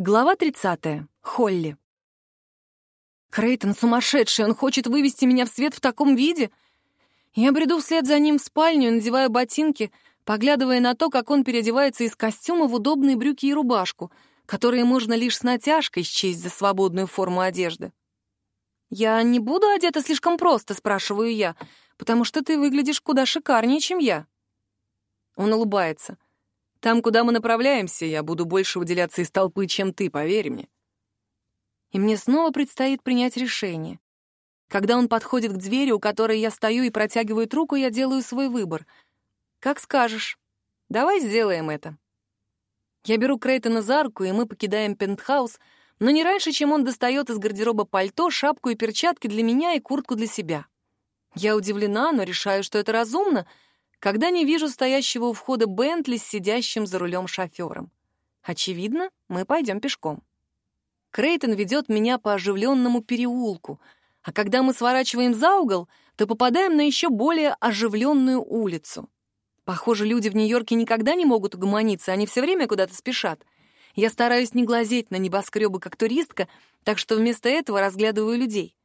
Глава 30. Холли. Крейтон сумасшедший, он хочет вывести меня в свет в таком виде. Я бреду вслед за ним в спальню, надеваю ботинки, поглядывая на то, как он переодевается из костюма в удобные брюки и рубашку, которые можно лишь с натяжкой счесть за свободную форму одежды. «Я не буду одета слишком просто», — спрашиваю я, «потому что ты выглядишь куда шикарнее, чем я». Он улыбается. «Там, куда мы направляемся, я буду больше выделяться из толпы, чем ты, поверь мне». И мне снова предстоит принять решение. Когда он подходит к двери, у которой я стою и протягивает руку, я делаю свой выбор. «Как скажешь. Давай сделаем это». Я беру Крейтона за руку, и мы покидаем пентхаус, но не раньше, чем он достает из гардероба пальто, шапку и перчатки для меня и куртку для себя. Я удивлена, но решаю, что это разумно, когда не вижу стоящего у входа Бентли с сидящим за рулем шофером. Очевидно, мы пойдем пешком. Крейтон ведет меня по оживленному переулку, а когда мы сворачиваем за угол, то попадаем на еще более оживленную улицу. Похоже, люди в Нью-Йорке никогда не могут угомониться, они все время куда-то спешат. Я стараюсь не глазеть на небоскребы как туристка, так что вместо этого разглядываю людей.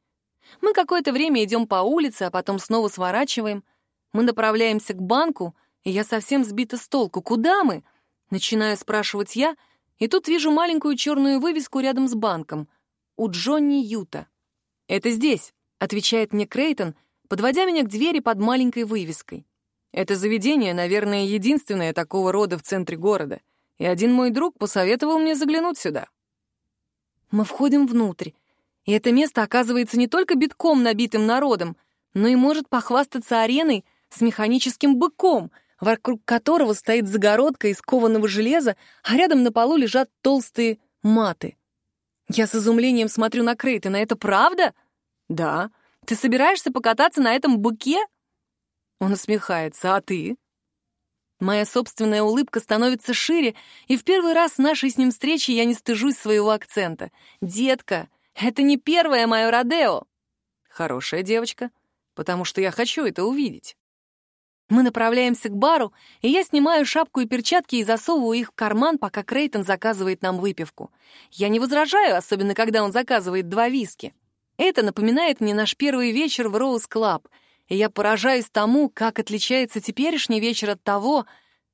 Мы какое-то время идем по улице, а потом снова сворачиваем. Мы направляемся к банку, и я совсем сбита с толку. Куда мы? Начинаю спрашивать я, и тут вижу маленькую черную вывеску рядом с банком. У Джонни Юта. «Это здесь», — отвечает мне Крейтон, подводя меня к двери под маленькой вывеской. Это заведение, наверное, единственное такого рода в центре города, и один мой друг посоветовал мне заглянуть сюда. Мы входим внутрь, и это место оказывается не только битком набитым народом, но и может похвастаться ареной с механическим быком, вокруг которого стоит загородка из кованого железа, а рядом на полу лежат толстые маты. Я с изумлением смотрю на Крейтона. Это правда? Да. Ты собираешься покататься на этом быке? Он усмехается. «А ты?» Моя собственная улыбка становится шире, и в первый раз нашей с ним встречи я не стыжусь своего акцента. «Детка, это не первое мое Родео!» «Хорошая девочка, потому что я хочу это увидеть». Мы направляемся к бару, и я снимаю шапку и перчатки и засовываю их в карман, пока Крейтон заказывает нам выпивку. Я не возражаю, особенно когда он заказывает два виски. Это напоминает мне наш первый вечер в Rose Club — и я поражаюсь тому, как отличается теперешний вечер от того,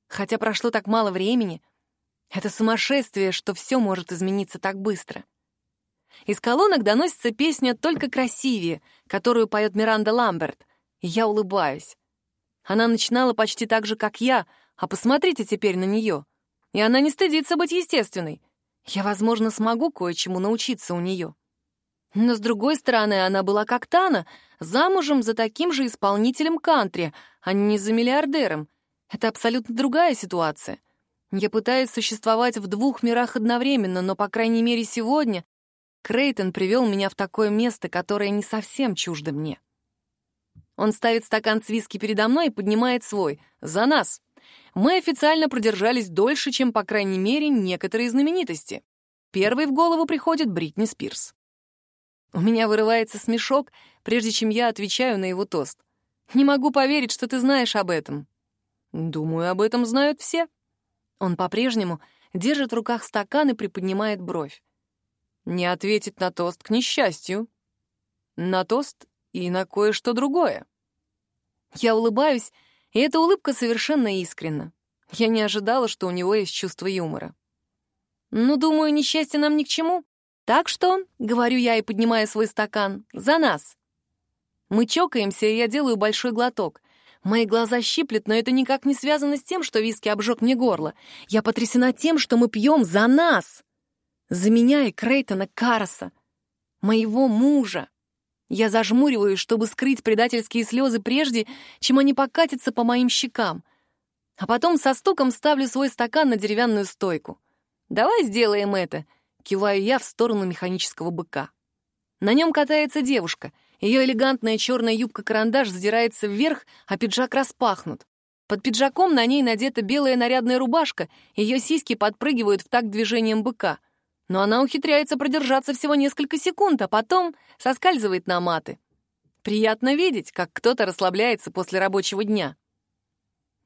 хотя прошло так мало времени. Это сумасшествие, что все может измениться так быстро. Из колонок доносится песня «Только красивее», которую поет Миранда Ламберт, и я улыбаюсь. Она начинала почти так же, как я, а посмотрите теперь на нее. И она не стыдится быть естественной. Я, возможно, смогу кое-чему научиться у нее. Но, с другой стороны, она была как Тана, замужем за таким же исполнителем кантри, а не за миллиардером. Это абсолютно другая ситуация. Я пытаюсь существовать в двух мирах одновременно, но, по крайней мере, сегодня Крейтон привел меня в такое место, которое не совсем чуждо мне. Он ставит стакан с виски передо мной и поднимает свой. «За нас!» Мы официально продержались дольше, чем, по крайней мере, некоторые знаменитости. Первой в голову приходит Бритни Спирс. У меня вырывается смешок, прежде чем я отвечаю на его тост. «Не могу поверить, что ты знаешь об этом». «Думаю, об этом знают все». Он по-прежнему держит в руках стакан и приподнимает бровь. Не ответит на тост к несчастью. На тост и на кое-что другое. Я улыбаюсь, и эта улыбка совершенно искренна. Я не ожидала, что у него есть чувство юмора. «Ну, думаю, несчастье нам ни к чему. Так что, — говорю я и поднимаю свой стакан, — за нас. Мы чокаемся, и я делаю большой глоток. Мои глаза щиплет, но это никак не связано с тем, что виски обжег мне горло. Я потрясена тем, что мы пьем за нас. За меня и Крейтона Караса, моего мужа. Я зажмуриваюсь, чтобы скрыть предательские слезы прежде, чем они покатятся по моим щекам. А потом со стуком ставлю свой стакан на деревянную стойку. Давай сделаем это — Киваю я в сторону механического быка. На нем катается девушка. Ее элегантная черная юбка-карандаш задирается вверх, а пиджак распахнут. Под пиджаком на ней надета белая нарядная рубашка, ее сиськи подпрыгивают в такт движением быка. Но она ухитряется продержаться всего несколько секунд, а потом соскальзывает на маты. Приятно видеть, как кто-то расслабляется после рабочего дня.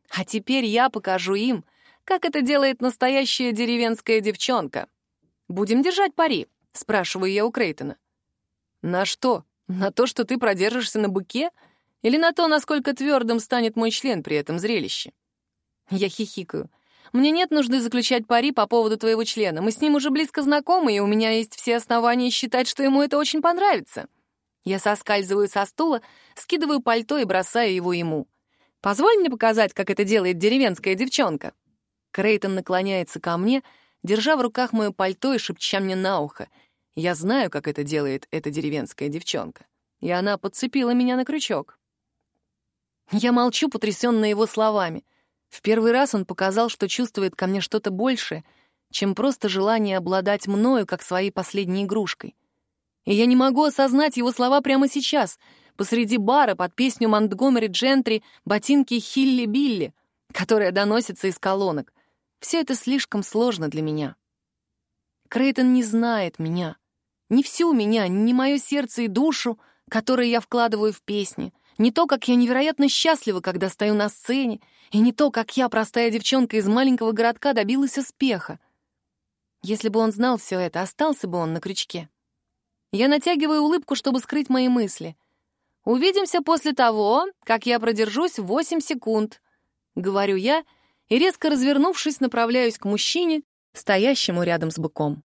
А теперь я покажу им, как это делает настоящая деревенская девчонка. «Будем держать пари», — спрашиваю я у Крейтона. «На что? На то, что ты продержишься на быке? Или на то, насколько твердым станет мой член при этом зрелище?» Я хихикаю. «Мне нет нужды заключать пари по поводу твоего члена. Мы с ним уже близко знакомы, и у меня есть все основания считать, что ему это очень понравится». Я соскальзываю со стула, скидываю пальто и бросаю его ему. «Позволь мне показать, как это делает деревенская девчонка». Крейтон наклоняется ко мне, держа в руках мое пальто и шепча мне на ухо. Я знаю, как это делает эта деревенская девчонка. И она подцепила меня на крючок. Я молчу, потрясённая его словами. В первый раз он показал, что чувствует ко мне что-то большее, чем просто желание обладать мною, как своей последней игрушкой. И я не могу осознать его слова прямо сейчас, посреди бара под песню Монтгомери Джентри «Ботинки Хилли-Билли», которая доносится из колонок. Все это слишком сложно для меня. Крейтон не знает меня. Не всю меня, не мое сердце и душу, которые я вкладываю в песни, не то, как я невероятно счастлива, когда стою на сцене, и не то, как я, простая девчонка из маленького городка, добилась успеха. Если бы он знал все это, остался бы он на крючке. Я натягиваю улыбку, чтобы скрыть мои мысли. «Увидимся после того, как я продержусь 8 секунд», — говорю я, и, резко развернувшись, направляюсь к мужчине, стоящему рядом с быком.